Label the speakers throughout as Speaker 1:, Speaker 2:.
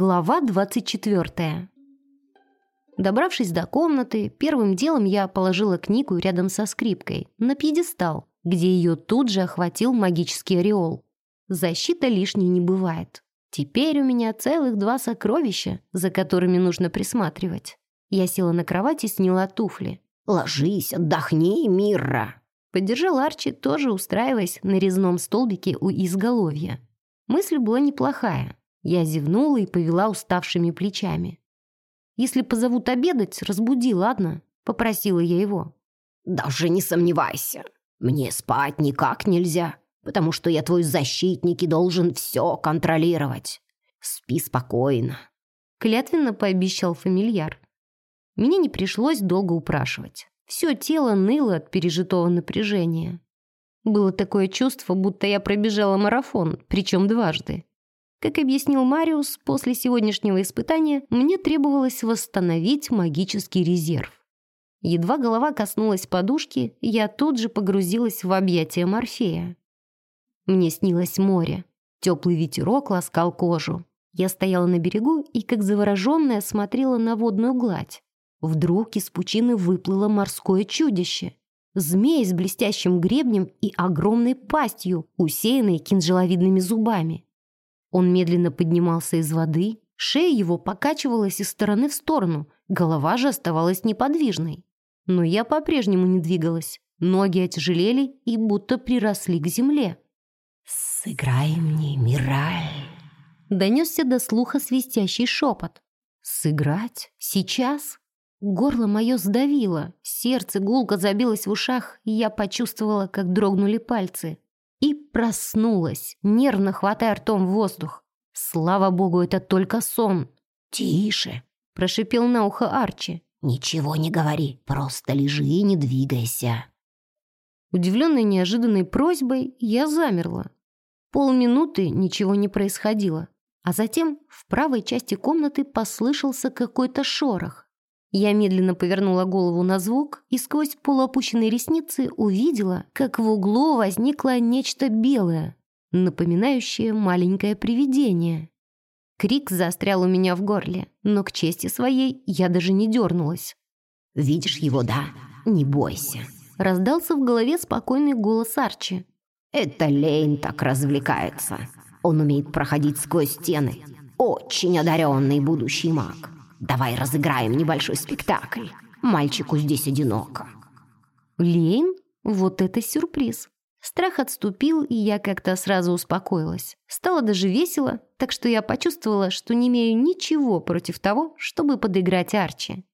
Speaker 1: Глава 24. Добравшись до комнаты, первым делом я положила книгу рядом со скрипкой на пьедестал, где ее тут же охватил магический ореол. Защита лишней не бывает. Теперь у меня целых два сокровища, за которыми нужно присматривать. Я села на кровать и сняла туфли.
Speaker 2: «Ложись, отдохни, Мирра!»
Speaker 1: Поддержал Арчи, тоже устраиваясь на резном столбике у изголовья. Мысль была неплохая. Я зевнула и повела уставшими плечами. «Если позовут обедать, разбуди, ладно?» — попросила я его.
Speaker 2: «Даже не сомневайся. Мне спать никак нельзя, потому что я твой защитник и должен все контролировать. Спи спокойно», —
Speaker 1: клятвенно пообещал фамильяр. Мне не пришлось долго упрашивать. Все тело ныло от пережитого напряжения. Было такое чувство, будто я пробежала марафон, причем дважды. Как объяснил Мариус, после сегодняшнего испытания мне требовалось восстановить магический резерв. Едва голова коснулась подушки, я тут же погрузилась в объятия Морфея. Мне снилось море. Теплый ветерок ласкал кожу. Я стояла на берегу и, как завороженная, смотрела на водную гладь. Вдруг из пучины выплыло морское чудище. Змей с блестящим гребнем и огромной пастью, усеянной кинжаловидными зубами. Он медленно поднимался из воды, шея его покачивалась из стороны в сторону, голова же оставалась неподвижной. Но я по-прежнему не двигалась, ноги отяжелели и будто приросли к земле.
Speaker 2: «Сыграй мне, Мираль!»
Speaker 1: Донесся до слуха свистящий шепот. «Сыграть? Сейчас?» Горло мое сдавило, сердце гулко забилось в ушах, и я почувствовала, как дрогнули пальцы. И проснулась, нервно хватая ртом воздух. Слава богу, это только сон.
Speaker 2: «Тише!»
Speaker 1: – прошипел на ухо Арчи.
Speaker 2: «Ничего не говори, просто лежи и не двигайся».
Speaker 1: Удивленной неожиданной просьбой, я замерла. Полминуты ничего не происходило, а затем в правой части комнаты послышался какой-то шорох. Я медленно повернула голову на звук и сквозь полуопущенные ресницы увидела, как в углу возникло нечто белое, напоминающее маленькое привидение. Крик застрял у меня в горле, но к чести своей я даже не дернулась.
Speaker 2: «Видишь его, да? Не бойся!»
Speaker 1: Раздался в голове спокойный голос Арчи.
Speaker 2: «Это Лейн так развлекается. Он умеет проходить сквозь стены. Очень одаренный будущий маг. Давай разыграем небольшой спектакль. Мальчику здесь одиноко».
Speaker 1: «Лейн? Вот это сюрприз!» Страх отступил, и я как-то сразу успокоилась. Стало даже весело, так что я почувствовала, что не имею ничего против того, чтобы подыграть Арчи.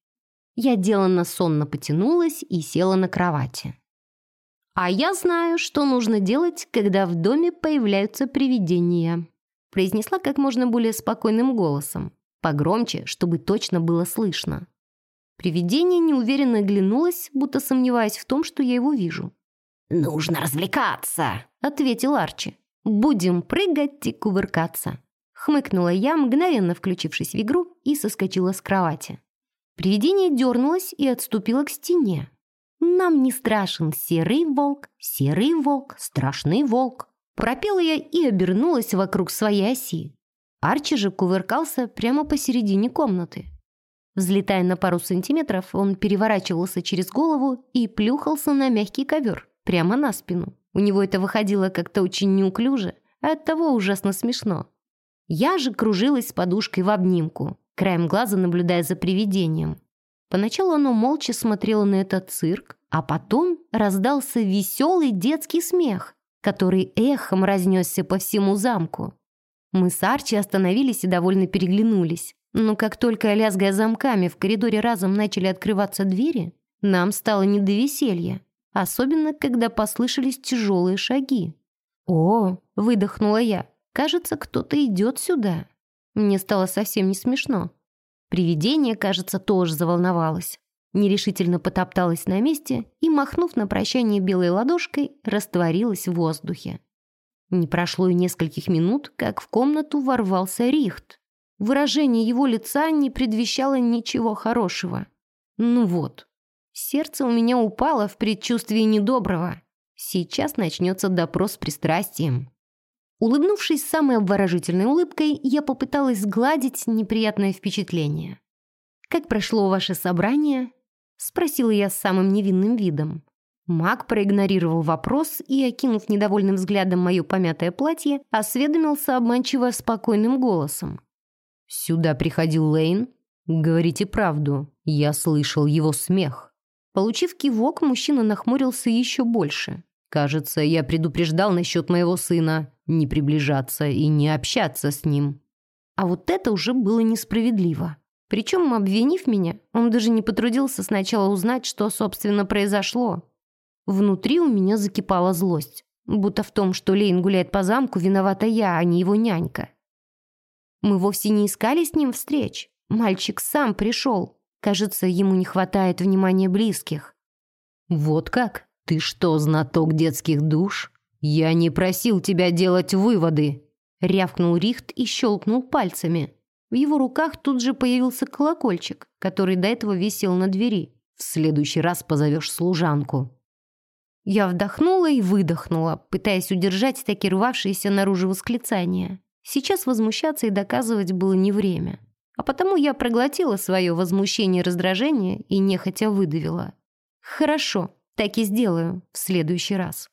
Speaker 1: Я деланно сонно потянулась и села на кровати. «А я знаю, что нужно делать, когда в доме появляются привидения», произнесла как можно более спокойным голосом. Погромче, чтобы точно было слышно. Привидение неуверенно оглянулось, будто сомневаясь в том, что я его вижу.
Speaker 2: «Нужно развлекаться», —
Speaker 1: ответил Арчи. «Будем прыгать и кувыркаться», — хмыкнула я, мгновенно включившись в игру, и соскочила с кровати. Привидение дернулось и отступило к стене. «Нам не страшен серый волк, серый волк, страшный волк», пропела я и обернулась вокруг своей оси. Арчи же кувыркался прямо посередине комнаты. Взлетая на пару сантиметров, он переворачивался через голову и плюхался на мягкий ковер, прямо на спину. У него это выходило как-то очень неуклюже, а оттого ужасно смешно. Я же кружилась с подушкой в обнимку, краем глаза наблюдая за привидением. Поначалу оно молча смотрело на этот цирк, а потом раздался веселый детский смех, который эхом разнесся по всему замку. Мы с Арчи остановились и довольно переглянулись. Но как только, лязгая замками, в коридоре разом начали открываться двери, нам стало не до веселья. Особенно, когда послышались тяжелые шаги. «О!» – выдохнула я. «Кажется, кто-то идет сюда». Мне стало совсем не смешно. Привидение, кажется, тоже заволновалось. Нерешительно потопталась на месте и, махнув на прощание белой ладошкой, растворилась в воздухе. Не прошло и нескольких минут, как в комнату ворвался Рихт. Выражение его лица не предвещало ничего хорошего. Ну вот, сердце у меня упало в предчувствии недоброго. Сейчас начнется допрос с пристрастием. Улыбнувшись самой обворожительной улыбкой, я попыталась сгладить неприятное впечатление. «Как прошло ваше собрание?» — спросила я с самым невинным видом. Маг проигнорировал вопрос и, окинув недовольным взглядом мое помятое платье, осведомился обманчиво спокойным голосом. «Сюда приходил Лейн? Говорите правду. Я слышал его смех». Получив кивок, мужчина нахмурился еще больше. «Кажется, я предупреждал насчет моего сына не приближаться и не общаться с ним». А вот это уже было несправедливо. Причем, обвинив меня, он даже не потрудился сначала узнать, что, собственно, произошло. Внутри у меня закипала злость. Будто в том, что Лейн гуляет по замку, виновата я, а не его нянька. Мы вовсе не искали с ним встреч. Мальчик сам пришел. Кажется, ему не хватает внимания близких. «Вот как? Ты что, знаток детских душ? Я не просил тебя делать выводы!» Рявкнул Рихт и щелкнул пальцами. В его руках тут же появился колокольчик, который до этого висел на двери. «В следующий раз позовешь служанку». Я вдохнула и выдохнула, пытаясь удержать таки рвавшиеся наружу восклицания. Сейчас возмущаться и доказывать было не время. А потому я проглотила свое возмущение и раздражение и нехотя выдавила. «Хорошо, так и сделаю в следующий раз.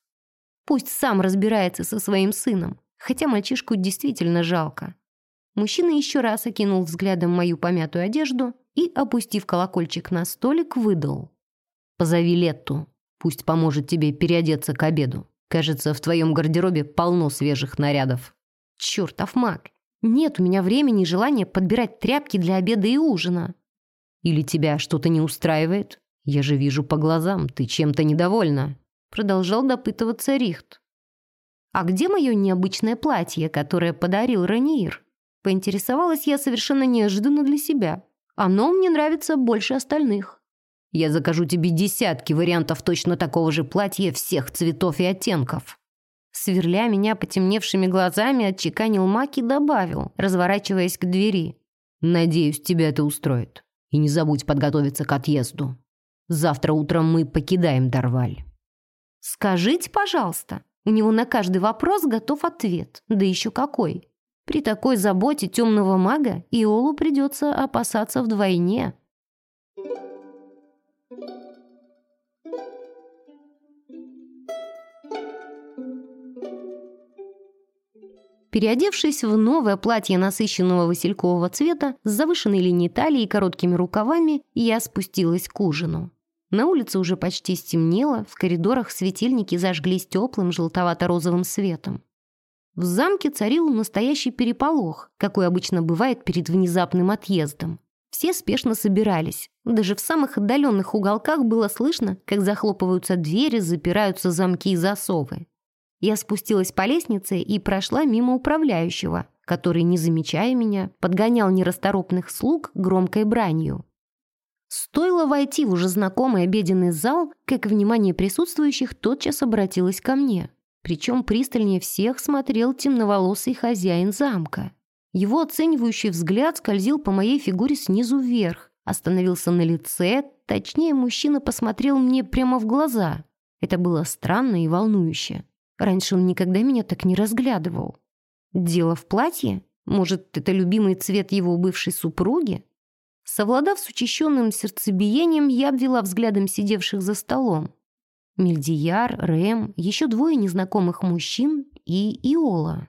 Speaker 1: Пусть сам разбирается со своим сыном, хотя мальчишку действительно жалко». Мужчина еще раз окинул взглядом мою помятую одежду и, опустив колокольчик на столик, выдал. «Позови Летту». Пусть поможет тебе переодеться к обеду. Кажется, в твоем гардеробе полно свежих нарядов». «Чертов маг! Нет у меня времени и желания подбирать тряпки для обеда и ужина». «Или тебя что-то не устраивает? Я же вижу по глазам, ты чем-то недовольна». Продолжал допытываться Рихт. «А где мое необычное платье, которое подарил Раниир?» Поинтересовалась я совершенно неожиданно для себя. Оно мне нравится больше остальных. Я закажу тебе десятки вариантов точно такого же платья всех цветов и оттенков». Сверля меня потемневшими глазами, отчеканил Мак и добавил, разворачиваясь к двери. «Надеюсь, тебя это устроит. И не забудь подготовиться к отъезду. Завтра утром мы покидаем Дарваль». «Скажите, пожалуйста». У него на каждый вопрос готов ответ. Да еще какой. При такой заботе темного мага Иолу придется опасаться вдвойне. Переодевшись в новое платье насыщенного василькового цвета с завышенной линией талии и короткими рукавами, я спустилась к ужину. На улице уже почти стемнело, в коридорах светильники зажглись теплым желтовато-розовым светом. В замке царил настоящий переполох, какой обычно бывает перед внезапным отъездом. Все спешно собирались. Даже в самых отдаленных уголках было слышно, как захлопываются двери, запираются замки и засовы. Я спустилась по лестнице и прошла мимо управляющего, который, не замечая меня, подгонял нерасторопных слуг громкой бранью. Стоило войти в уже знакомый обеденный зал, как внимание присутствующих тотчас обратилось ко мне. Причем пристальнее всех смотрел темноволосый хозяин замка. Его оценивающий взгляд скользил по моей фигуре снизу вверх, остановился на лице, точнее, мужчина посмотрел мне прямо в глаза. Это было странно и волнующе. Раньше он никогда меня так не разглядывал. Дело в платье? Может, это любимый цвет его бывшей супруги? Совладав с учащенным сердцебиением, я обвела взглядом сидевших за столом. Мельдияр, Рэм, еще двое незнакомых мужчин и Иола.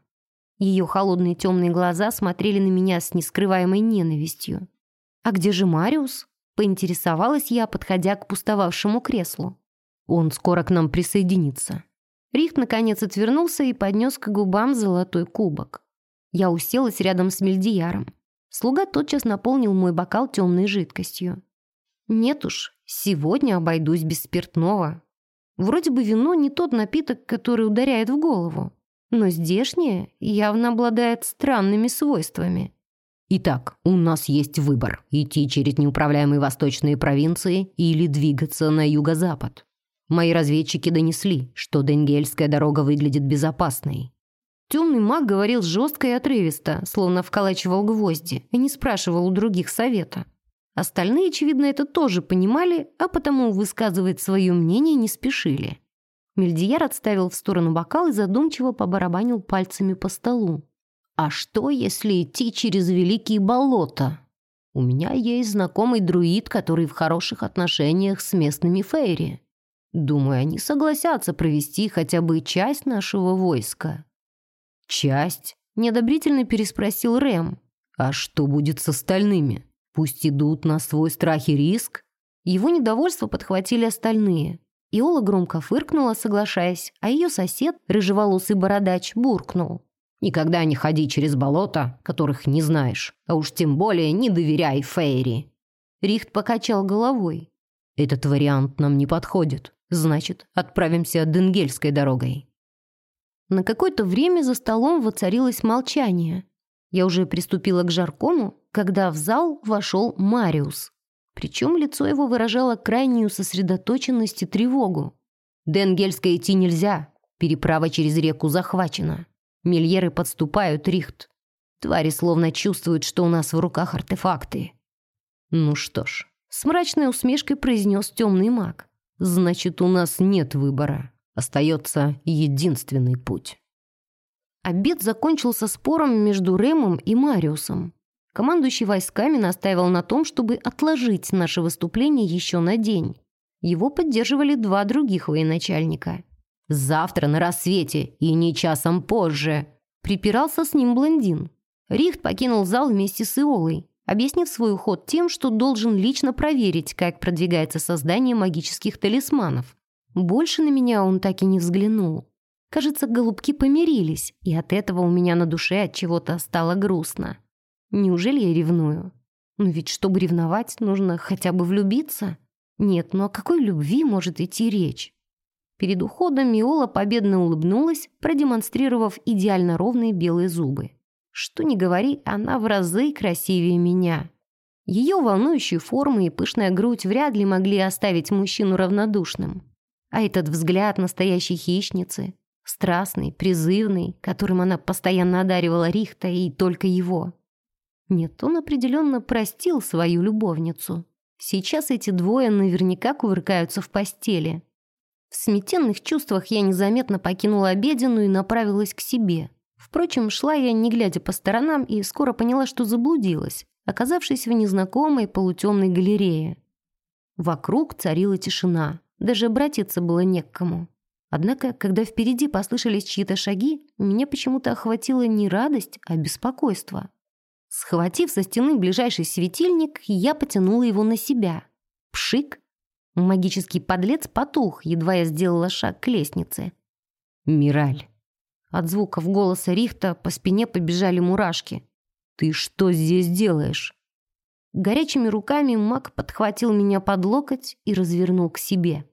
Speaker 1: Ее холодные темные глаза смотрели на меня с нескрываемой ненавистью. «А где же Мариус?» — поинтересовалась я, подходя к пустовавшему креслу. «Он скоро к нам присоединится», Рихт наконец отвернулся и поднес к губам золотой кубок. Я уселась рядом с Мельдияром. Слуга тотчас наполнил мой бокал темной жидкостью. Нет уж, сегодня обойдусь без спиртного. Вроде бы вино не тот напиток, который ударяет в голову, но здешнее явно обладает странными свойствами. Итак, у нас есть выбор – идти через неуправляемые восточные провинции или двигаться на юго-запад. Мои разведчики донесли, что Денгельская дорога выглядит безопасной. Темный маг говорил жестко и отрывисто, словно вколачивал гвозди, и не спрашивал у других совета. Остальные, очевидно, это тоже понимали, а потому высказывать свое мнение не спешили. Мельдияр отставил в сторону бокал и задумчиво побарабанил пальцами по столу. «А что, если идти через великие болота? У меня есть знакомый друид, который в хороших отношениях с местными фейри. Думаю, они согласятся провести хотя бы часть нашего войска». «Часть?» – неодобрительно переспросил Рэм. «А что будет с остальными? Пусть идут на свой страх и риск?» Его недовольство подхватили остальные. Иола громко фыркнула, соглашаясь, а ее сосед, рыжеволосый бородач, буркнул. «Никогда не ходи через болота, которых не знаешь, а уж тем более не доверяй Фейри». Рихт покачал головой. «Этот вариант нам не подходит. Значит, отправимся Денгельской дорогой». На какое-то время за столом воцарилось молчание. Я уже приступила к жаркому, когда в зал вошел Мариус. Причем лицо его выражало крайнюю сосредоточенность и тревогу. «До Энгельска идти нельзя. Переправа через реку захвачена. Мильеры подступают, Рихт. Твари словно чувствуют, что у нас в руках артефакты». «Ну что ж», — с мрачной усмешкой произнес темный маг. «Значит, у нас нет выбора. Остается единственный путь». Обед закончился спором между Ремом и Мариусом. Командующий войсками настаивал на том, чтобы отложить наше выступление еще на день. Его поддерживали два других военачальника. «Завтра на рассвете и не часом позже», – припирался с ним блондин. Рихт покинул зал вместе с Иолой, объяснив свой уход тем, что должен лично проверить, как продвигается создание магических талисманов. Больше на меня он так и не взглянул. Кажется, голубки помирились, и от этого у меня на душе от чего-то стало грустно. Неужели я ревную? Но ведь чтобы ревновать, нужно хотя бы влюбиться. Нет, ну о какой любви может идти речь? Перед уходом Миола победно улыбнулась, продемонстрировав идеально ровные белые зубы. Что ни говори, она в разы красивее меня. Ее волнующие формы и пышная грудь вряд ли могли оставить мужчину равнодушным. А этот взгляд настоящей хищницы, страстный, призывный, которым она постоянно одаривала Рихта и только его. Нет, он определенно простил свою любовницу. Сейчас эти двое наверняка кувыркаются в постели. В сметенных чувствах я незаметно покинула обеденную и направилась к себе. Впрочем, шла я, не глядя по сторонам, и скоро поняла, что заблудилась, оказавшись в незнакомой полутемной галерее. Вокруг царила тишина, даже обратиться было не к кому. Однако, когда впереди послышались чьи-то шаги, меня почему-то охватила не радость, а беспокойство. Схватив со стены ближайший светильник, я потянула его на себя. Пшик! Магический подлец потух, едва я сделала шаг к лестнице. «Мираль!» От звуков голоса Рихта по спине побежали мурашки. «Ты что здесь делаешь?» Горячими руками маг подхватил меня под локоть и развернул к себе.